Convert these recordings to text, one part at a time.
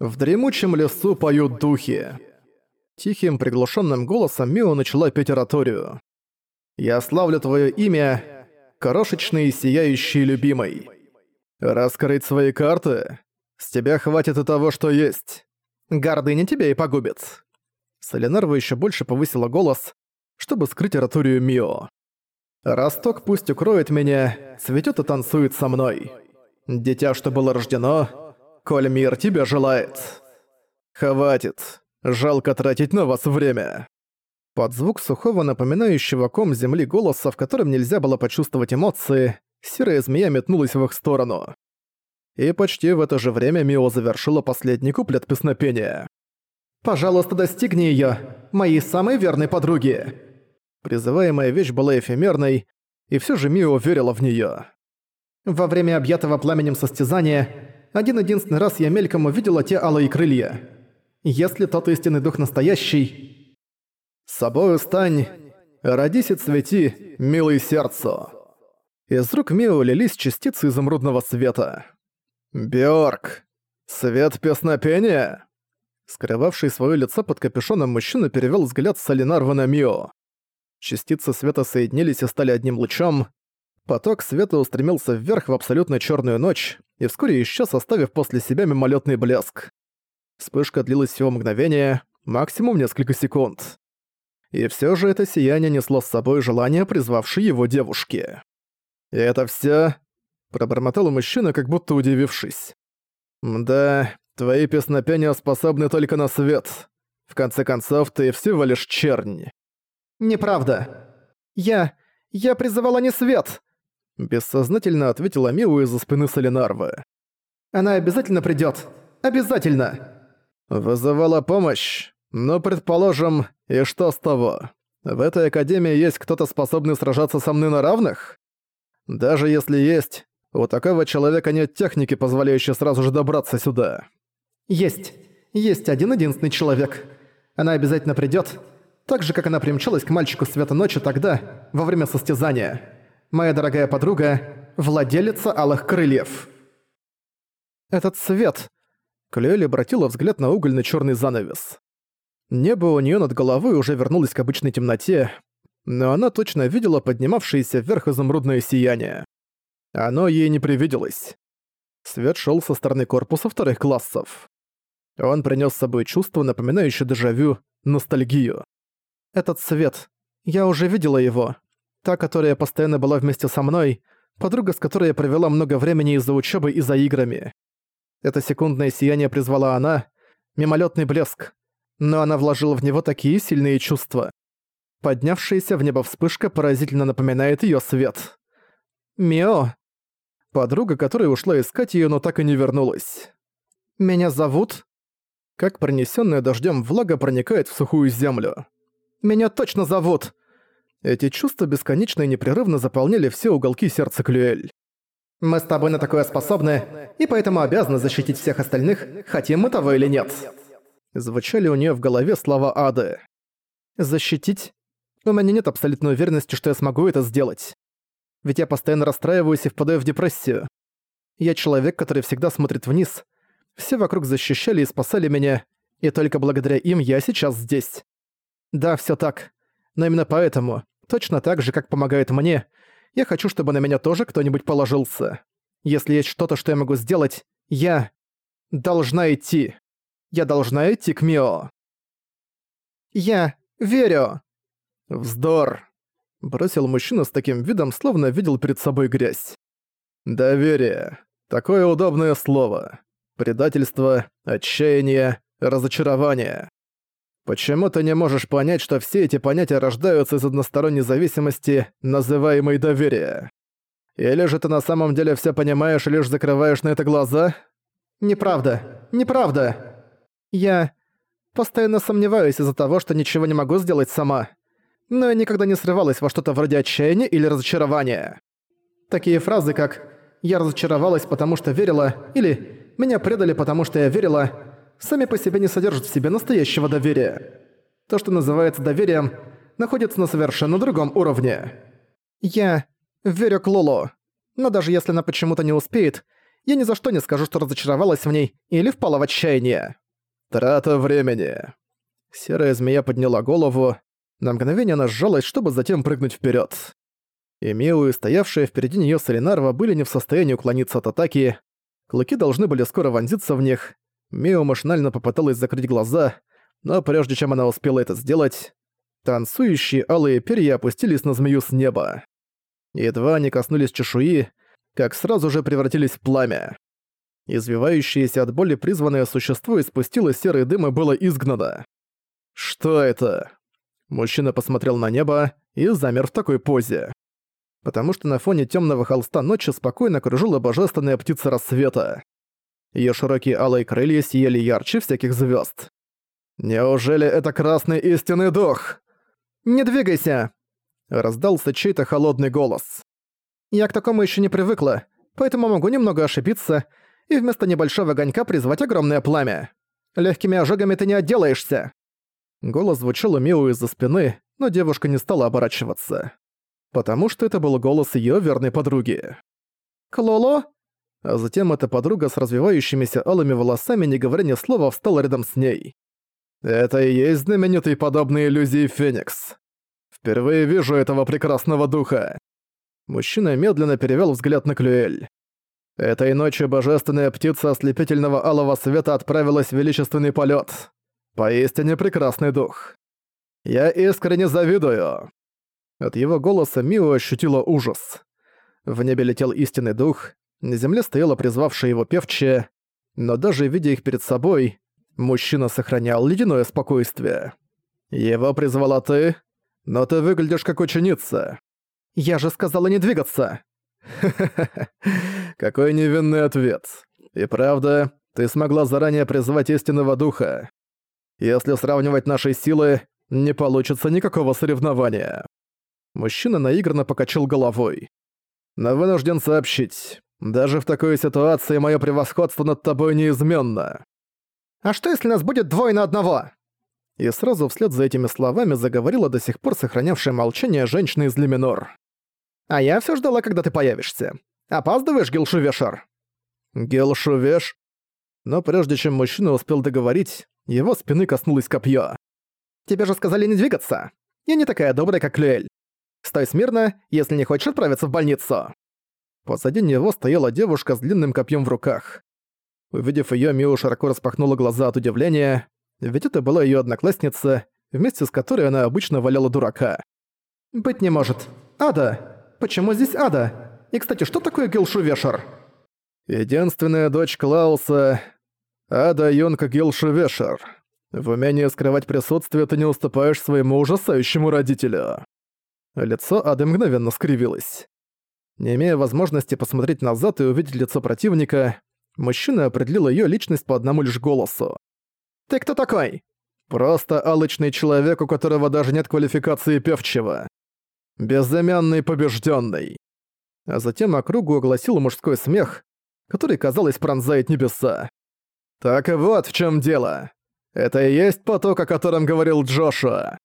В дремучем лесу поют духи. Тихим приглушенным голосом Мио начала петь ораторию. «Я славлю твое имя, крошечный и сияющий любимый. Раскрыть свои карты? С тебя хватит и того, что есть. Гордыня тебя и погубит». Солинарва еще больше повысила голос, чтобы скрыть ораторию Мио. «Росток пусть укроет меня, цветет и танцует со мной. Дитя, что было рождено, коль мир тебя желает. Хватит, жалко тратить на вас время». Под звук сухого, напоминающего ком земли голоса, в котором нельзя было почувствовать эмоции, серая змея метнулась в их сторону. И почти в это же время Мио завершила последний куплет песнопения. «Пожалуйста, достигни её, моей самой верной подруги!» Призываемая вещь была эфемерной, и все же Мио верила в нее. Во время объятого пламенем состязания один-единственный раз я мельком увидела те алые крылья. Если тот истинный дух настоящий... С собою стань, родись и цвети, милый сердцу. Из рук Мио лились частицы изумрудного света. Бjörk, Свет песнопения? Скрывавший свое лицо под капюшоном мужчина перевел взгляд с Солинарва на Мио. Частицы света соединились и стали одним лучом. Поток света устремился вверх в абсолютно черную ночь и вскоре исчез, оставив после себя мимолетный блеск. Вспышка длилась всего мгновение, максимум несколько секунд. И все же это сияние несло с собой желание, призвавшей его девушки. «И это все? пробормотал мужчина, как будто удивившись. «Да, твои песнопения способны только на свет. В конце концов, ты всего лишь чернь». «Неправда. Я... я призывала не свет!» Бессознательно ответила Миу из-за спины Солинарвы. «Она обязательно придёт. Обязательно!» «Вызывала помощь. Но, предположим, и что с того? В этой академии есть кто-то способный сражаться со мной на равных? Даже если есть, у такого человека нет техники, позволяющей сразу же добраться сюда». «Есть. Есть один-единственный человек. Она обязательно придёт, так же, как она примчалась к мальчику света ночи тогда, во время состязания. Моя дорогая подруга — владелица алых крыльев. Этот свет... Клюэль обратила взгляд на угольный черный занавес. Небо у нее над головой уже вернулось к обычной темноте, но она точно видела поднимавшееся вверх изумрудное сияние. Оно ей не привиделось. Свет шел со стороны корпуса вторых классов. Он принес с собой чувство, напоминающее дежавю, ностальгию. Этот свет. Я уже видела его. Та, которая постоянно была вместе со мной, подруга, с которой я провела много времени из-за учебы и за играми. Это секундное сияние призвала она, мимолетный блеск, но она вложила в него такие сильные чувства. Поднявшаяся в небо вспышка поразительно напоминает ее свет. Мио. Подруга, которая ушла искать ее, но так и не вернулась. Меня зовут... Как пронесенная дождем влага проникает в сухую землю. Меня точно зовут!» Эти чувства бесконечно и непрерывно заполняли все уголки сердца Клюэль. «Мы с тобой на такое способны, и поэтому обязаны защитить всех остальных, хотим мы того или нет». Звучали у нее в голове слова Ады. «Защитить? У меня нет абсолютной уверенности, что я смогу это сделать. Ведь я постоянно расстраиваюсь и впадаю в депрессию. Я человек, который всегда смотрит вниз. Все вокруг защищали и спасали меня, и только благодаря им я сейчас здесь. Да, все так. Но именно поэтому, точно так же, как помогает мне, я хочу, чтобы на меня тоже кто-нибудь положился. Если есть что-то, что я могу сделать, я должна идти. Я должна идти к Мио. Я верю. Вздор. Бросил мужчина с таким видом, словно видел перед собой грязь. Доверие. Такое удобное слово. Предательство, отчаяние, разочарование. Почему ты не можешь понять, что все эти понятия рождаются из односторонней зависимости, называемой доверие? Или же ты на самом деле все понимаешь и лишь закрываешь на это глаза? Неправда. Неправда. Я постоянно сомневаюсь из-за того, что ничего не могу сделать сама. Но я никогда не срывалась во что-то вроде отчаяния или разочарования. Такие фразы, как «я разочаровалась, потому что верила» или «меня предали, потому что я верила» сами по себе не содержат в себе настоящего доверия. То, что называется доверием, находится на совершенно другом уровне. Я верю Клолу, но даже если она почему-то не успеет, Я ни за что не скажу, что разочаровалась в ней или впала в отчаяние. Трата времени. Серая змея подняла голову. На мгновение она сжалась, чтобы затем прыгнуть вперед. И Миу и стоявшая впереди нее Солинарва были не в состоянии уклониться от атаки. Клыки должны были скоро вонзиться в них. Миу машинально попыталась закрыть глаза, но прежде чем она успела это сделать, танцующие алые перья опустились на змею с неба. Едва они коснулись чешуи, как сразу же превратились в пламя. Извивающееся от боли призванное существо испустило серый дым и было изгнано. «Что это?» Мужчина посмотрел на небо и замер в такой позе. Потому что на фоне темного холста ночи спокойно кружила божественная птица рассвета. Ее широкие алые крылья сияли ярче всяких звезд. «Неужели это красный истинный дух?» «Не двигайся!» Раздался чей-то холодный голос. «Я к такому еще не привыкла, поэтому могу немного ошибиться и вместо небольшого огонька призвать огромное пламя. Легкими ожогами ты не отделаешься!» Голос звучал у Миу из-за спины, но девушка не стала оборачиваться. Потому что это был голос ее верной подруги. «Клоло?» А затем эта подруга с развивающимися алыми волосами, не говоря ни слова, встала рядом с ней. «Это и есть знаменитый подобный иллюзии Феникс. Впервые вижу этого прекрасного духа». Мужчина медленно перевел взгляд на Клюэль. Этой ночью божественная птица ослепительного алого света отправилась в величественный полет. Поистине прекрасный дух. Я искренне завидую. От его голоса Мио ощутила ужас. В небе летел истинный дух, на земле стояла призвавшая его певчая, но даже видя их перед собой, мужчина сохранял ледяное спокойствие. «Его призвала ты, но ты выглядишь как ученица». «Я же сказала не двигаться!» «Ха-ха-ха, какой невинный ответ. И правда, ты смогла заранее призвать истинного духа. Если сравнивать наши силы, не получится никакого соревнования». Мужчина наигранно покачал головой. «Но вынужден сообщить, даже в такой ситуации мое превосходство над тобой неизменно». «А что, если нас будет двое на одного?» И сразу вслед за этими словами заговорила до сих пор сохранявшая молчание женщина из Леминор. «А я все ждала, когда ты появишься. Опаздываешь, Гилшувешер?» «Гилшувеш?» Но прежде чем мужчина успел договорить, его спины коснулось копье. «Тебе же сказали не двигаться. Я не такая добрая, как Люэль. Стой смирно, если не хочешь отправиться в больницу». Позади него стояла девушка с длинным копьем в руках. Увидев её, Мио широко распахнула глаза от удивления, ведь это была её одноклассница, вместе с которой она обычно валяла дурака. «Быть не может. Ада! Почему здесь Ада? И, кстати, что такое Гилшувешер?» «Единственная дочь Клауса Ада Йонка Гилшувешер. В умении скрывать присутствие ты не уступаешь своему ужасающему родителю». Лицо Ады мгновенно скривилось. Не имея возможности посмотреть назад и увидеть лицо противника, мужчина определил её личность по одному лишь голосу. «Ты кто такой?» «Просто алчный человек, у которого даже нет квалификации певчего. Безымянный побежденный. А затем округу огласил мужской смех, который, казалось, пронзает небеса. «Так вот в чем дело. Это и есть поток, о котором говорил Джошуа.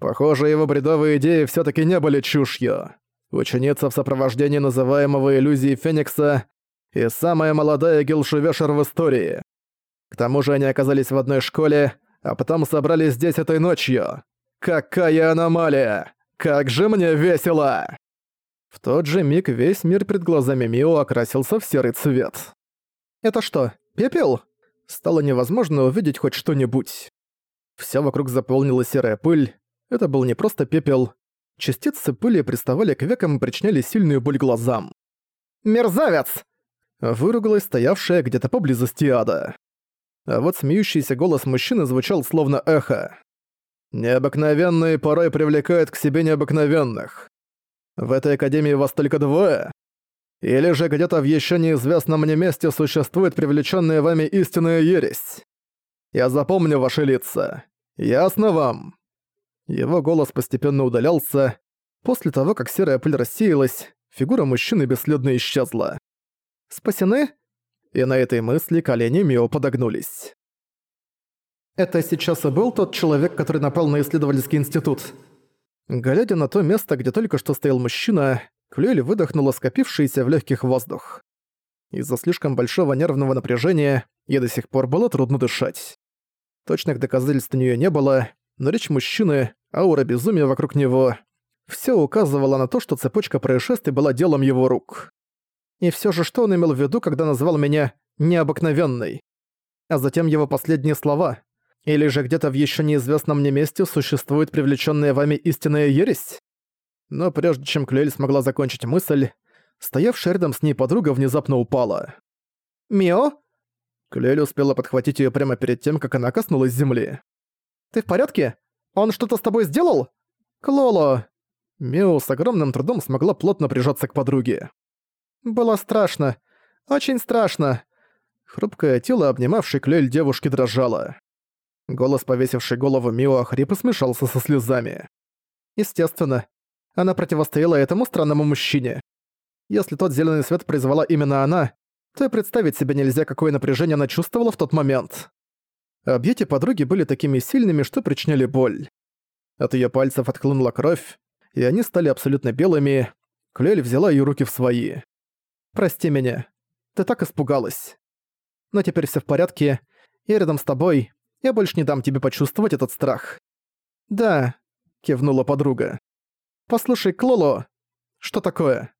Похоже, его бредовые идеи все таки не были чушью. Ученица в сопровождении называемого иллюзией Феникса и самая молодая Гилшувешер в истории. К тому же они оказались в одной школе, а потом собрались здесь этой ночью. Какая аномалия! Как же мне весело! В тот же миг весь мир перед глазами Мио окрасился в серый цвет. «Это что, пепел?» Стало невозможно увидеть хоть что-нибудь. Всё вокруг заполнила серая пыль, это был не просто пепел. Частицы пыли приставали к векам и причиняли сильную боль глазам. «Мерзавец!» Выругалась стоявшая где-то поблизости ада. А вот смеющийся голос мужчины звучал словно эхо. «Необыкновенные порой привлекают к себе необыкновенных. В этой академии вас только двое? Или же где-то в еще неизвестном мне месте существует привлеченная вами истинная ересь? Я запомню ваши лица. Ясно вам?» Его голос постепенно удалялся. После того, как серая пыль рассеялась, фигура мужчины бесследно исчезла. «Спасены?» И на этой мысли колени Мио подогнулись. «Это сейчас и был тот человек, который напал на исследовательский институт?» Глядя на то место, где только что стоял мужчина, Клюэль выдохнула скопившийся в легких воздух. Из-за слишком большого нервного напряжения ей до сих пор было трудно дышать. Точных доказательств у неё не было, но речь мужчины, аура безумия вокруг него — всё указывало на то, что цепочка происшествий была делом его рук. И всё же что он имел в виду, когда назвал меня «необыкновенной»? А затем его последние слова. Или же где-то в ещё неизвестном мне месте существует привлечённая вами истинная ересь? Но прежде чем Клюэль смогла закончить мысль, стоявшая рядом с ней подруга внезапно упала. «Мио?» Клюэль успела подхватить её прямо перед тем, как она коснулась земли. «Ты в порядке? Он что-то с тобой сделал?» «Клоло!» Мио с огромным трудом смогла плотно прижаться к подруге. «Было страшно. Очень страшно». Хрупкое тело, обнимавшей Клюэль девушки, дрожало. Голос, повесивший голову Мио, охрип и смешался со слезами. Естественно, она противостояла этому странному мужчине. Если тот зеленый свет призвала именно она, то и представить себе нельзя, какое напряжение она чувствовала в тот момент. Объятия подруги были такими сильными, что причиняли боль. От ее пальцев отхлынула кровь, и они стали абсолютно белыми. Клель взяла ее руки в свои. «Прости меня. Ты так испугалась. Но теперь все в порядке. Я рядом с тобой. Я больше не дам тебе почувствовать этот страх». «Да», — кивнула подруга. «Послушай, Клоло, что такое?»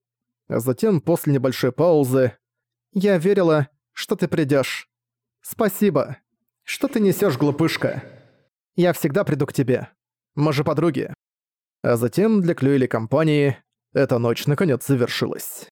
А затем, после небольшой паузы, «Я верила, что ты придёшь. Спасибо. Что ты несёшь, глупышка? Я всегда приду к тебе. Мы же подруги». А затем для Клюэли компании эта ночь наконец завершилась.